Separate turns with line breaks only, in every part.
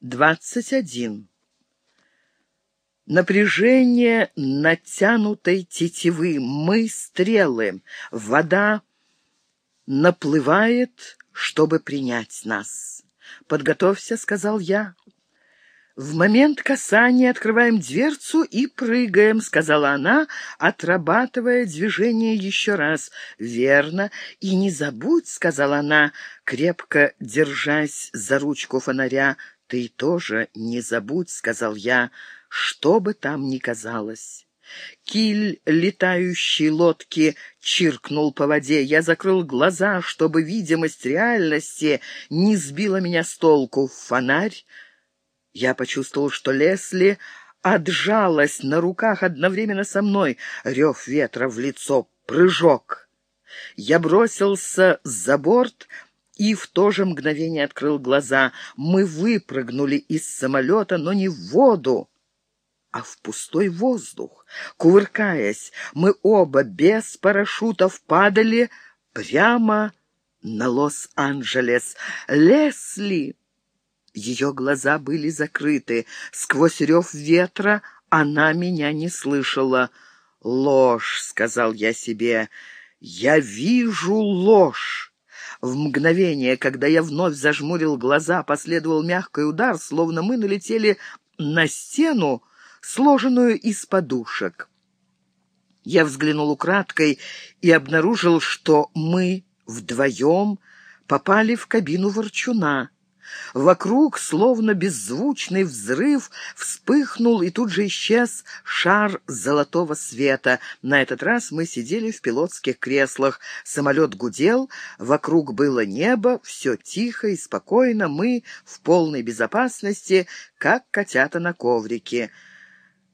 Двадцать один. Напряжение натянутой тетивы. Мы стрелы. Вода наплывает, чтобы принять нас. «Подготовься», — сказал я. «В момент касания открываем дверцу и прыгаем», — сказала она, отрабатывая движение еще раз. «Верно. И не забудь», — сказала она, крепко держась за ручку фонаря. «Ты тоже не забудь», — сказал я, — «что бы там ни казалось». Киль летающей лодки чиркнул по воде. Я закрыл глаза, чтобы видимость реальности не сбила меня с толку. Фонарь. Я почувствовал, что Лесли отжалась на руках одновременно со мной. Рев ветра в лицо, прыжок. Я бросился за борт и в то же мгновение открыл глаза. Мы выпрыгнули из самолета, но не в воду а в пустой воздух. Кувыркаясь, мы оба без парашютов падали прямо на Лос-Анджелес. «Лесли!» Ее глаза были закрыты. Сквозь рев ветра она меня не слышала. «Ложь!» — сказал я себе. «Я вижу ложь!» В мгновение, когда я вновь зажмурил глаза, последовал мягкий удар, словно мы налетели на стену, сложенную из подушек. Я взглянул украдкой и обнаружил, что мы вдвоем попали в кабину ворчуна. Вокруг, словно беззвучный взрыв, вспыхнул и тут же исчез шар золотого света. На этот раз мы сидели в пилотских креслах. Самолет гудел, вокруг было небо, все тихо и спокойно, мы в полной безопасности, как котята на коврике.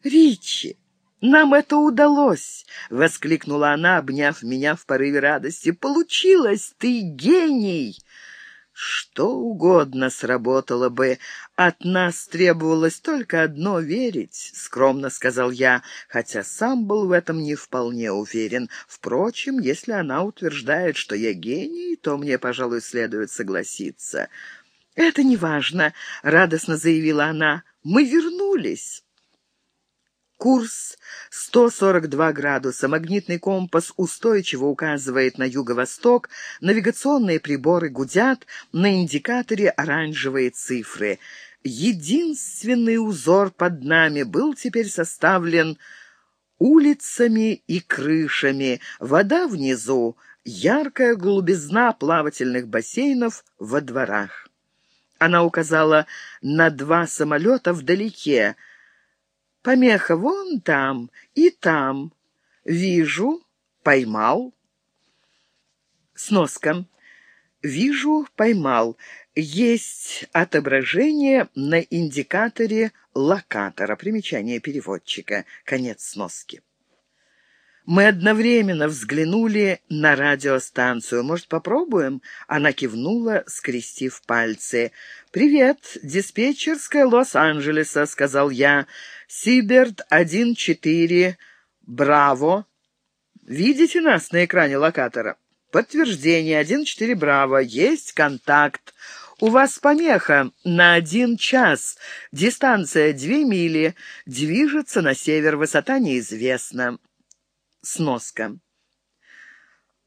«Ричи, нам это удалось!» — воскликнула она, обняв меня в порыве радости. «Получилось! Ты гений!» Что угодно сработало бы. От нас требовалось только одно — верить, — скромно сказал я, хотя сам был в этом не вполне уверен. Впрочем, если она утверждает, что я гений, то мне, пожалуй, следует согласиться. «Это не важно», — радостно заявила она. «Мы вернулись». Курс 142 градуса. Магнитный компас устойчиво указывает на юго-восток. Навигационные приборы гудят. На индикаторе оранжевые цифры. Единственный узор под нами был теперь составлен улицами и крышами. Вода внизу, яркая голубизна плавательных бассейнов во дворах. Она указала на два самолета вдалеке — Помеха вон там и там. Вижу, поймал. Сноска. Вижу, поймал. Есть отображение на индикаторе локатора. Примечание переводчика. Конец сноски. Мы одновременно взглянули на радиостанцию. «Может, попробуем?» Она кивнула, скрестив пальцы. «Привет, диспетчерская Лос-Анджелеса», — сказал я. «Сиберт 1-4, Браво». «Видите нас на экране локатора?» «Подтверждение 1-4, Браво. Есть контакт. У вас помеха на один час. Дистанция две мили. Движется на север. Высота неизвестна». Сноска.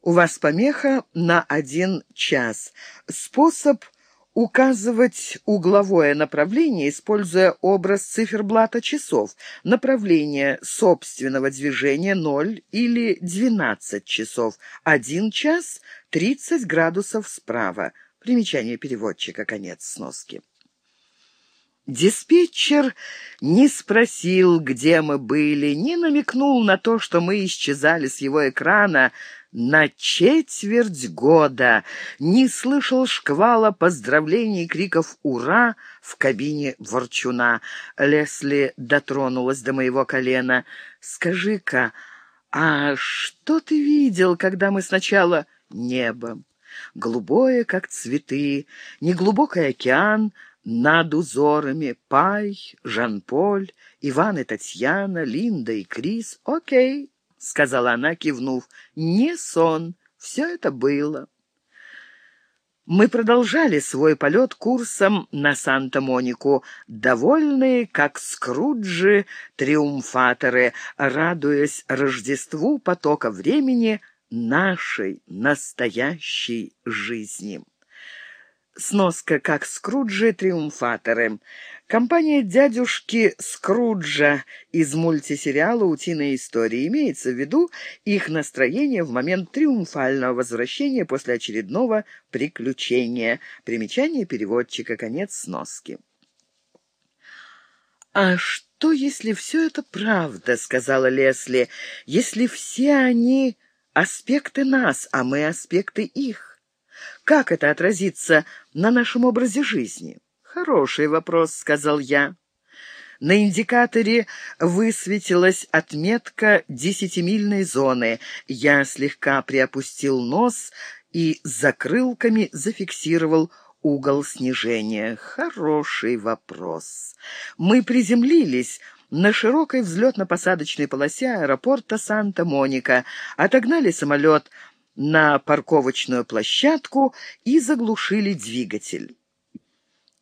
У вас помеха на один час. Способ указывать угловое направление, используя образ циферблата часов. Направление собственного движения 0 или 12 часов. Один час 30 градусов справа. Примечание переводчика. Конец сноски. Диспетчер не спросил, где мы были, не намекнул на то, что мы исчезали с его экрана на четверть года, не слышал шквала поздравлений и криков «Ура!» в кабине ворчуна. Лесли дотронулась до моего колена. «Скажи-ка, а что ты видел, когда мы сначала небо?» Голубое, как цветы, неглубокий океан, над узорами Пай, Жан-Поль, Иван и Татьяна, Линда и Крис. «Окей», — сказала она, кивнув, — «не сон, все это было». Мы продолжали свой полет курсом на Санта-Монику, довольные, как скруджи-триумфаторы, радуясь Рождеству потока времени нашей настоящей жизни. Сноска как Скруджи-триумфаторы. Компания дядюшки Скруджа из мультисериала «Утиные истории». Имеется в виду их настроение в момент триумфального возвращения после очередного приключения. Примечание переводчика. Конец сноски. «А что, если все это правда?» — сказала Лесли. «Если все они аспекты нас, а мы аспекты их?» Как это отразится на нашем образе жизни? Хороший вопрос, сказал я. На индикаторе высветилась отметка десятимильной зоны. Я слегка приопустил нос и закрылками зафиксировал угол снижения. Хороший вопрос. Мы приземлились на широкой взлетно-посадочной полосе аэропорта Санта-Моника, отогнали самолет на парковочную площадку и заглушили двигатель.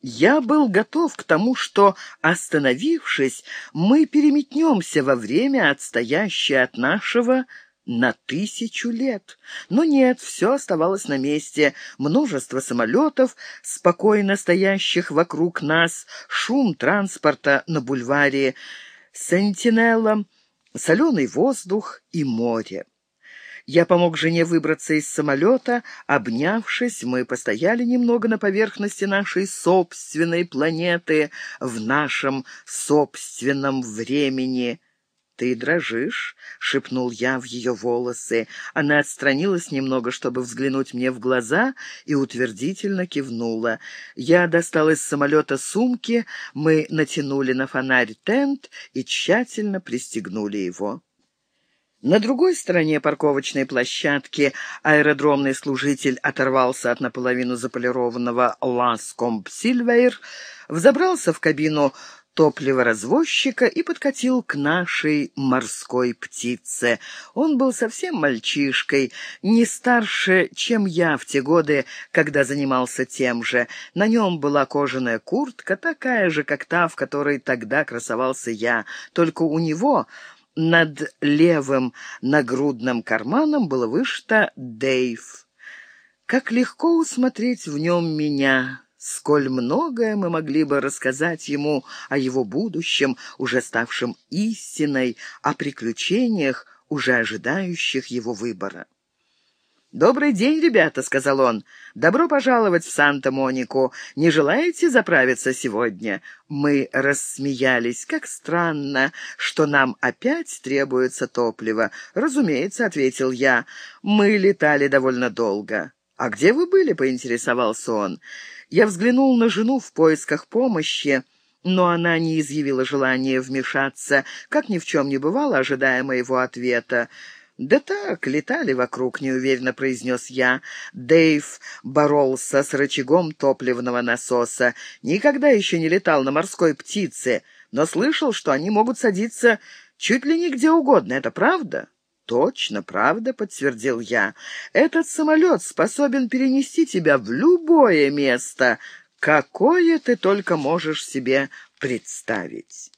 Я был готов к тому, что, остановившись, мы переметнемся во время, отстоящее от нашего на тысячу лет. Но нет, все оставалось на месте. Множество самолетов, спокойно стоящих вокруг нас, шум транспорта на бульваре, сентинелла, соленый воздух и море. Я помог жене выбраться из самолета. Обнявшись, мы постояли немного на поверхности нашей собственной планеты, в нашем собственном времени. «Ты дрожишь?» — шепнул я в ее волосы. Она отстранилась немного, чтобы взглянуть мне в глаза, и утвердительно кивнула. Я достал из самолета сумки, мы натянули на фонарь тент и тщательно пристегнули его. На другой стороне парковочной площадки аэродромный служитель оторвался от наполовину заполированного «Ласкомп Сильвейр», взобрался в кабину топливоразвозчика и подкатил к нашей морской птице. Он был совсем мальчишкой, не старше, чем я в те годы, когда занимался тем же. На нем была кожаная куртка, такая же, как та, в которой тогда красовался я, только у него над левым нагрудным карманом было вышито «Дэйв». Как легко усмотреть в нем меня, сколь многое мы могли бы рассказать ему о его будущем, уже ставшем истиной, о приключениях, уже ожидающих его выбора. «Добрый день, ребята», — сказал он. «Добро пожаловать в Санта-Монику. Не желаете заправиться сегодня?» Мы рассмеялись. «Как странно, что нам опять требуется топливо». «Разумеется», — ответил я. «Мы летали довольно долго». «А где вы были?» — поинтересовался он. Я взглянул на жену в поисках помощи, но она не изъявила желания вмешаться, как ни в чем не бывало, ожидая моего ответа. «Да так, летали вокруг», — неуверенно произнес я. Дэйв боролся с рычагом топливного насоса. Никогда еще не летал на морской птице, но слышал, что они могут садиться чуть ли не где угодно. Это правда?» «Точно, правда», — подтвердил я. «Этот самолет способен перенести тебя в любое место, какое ты только можешь себе представить».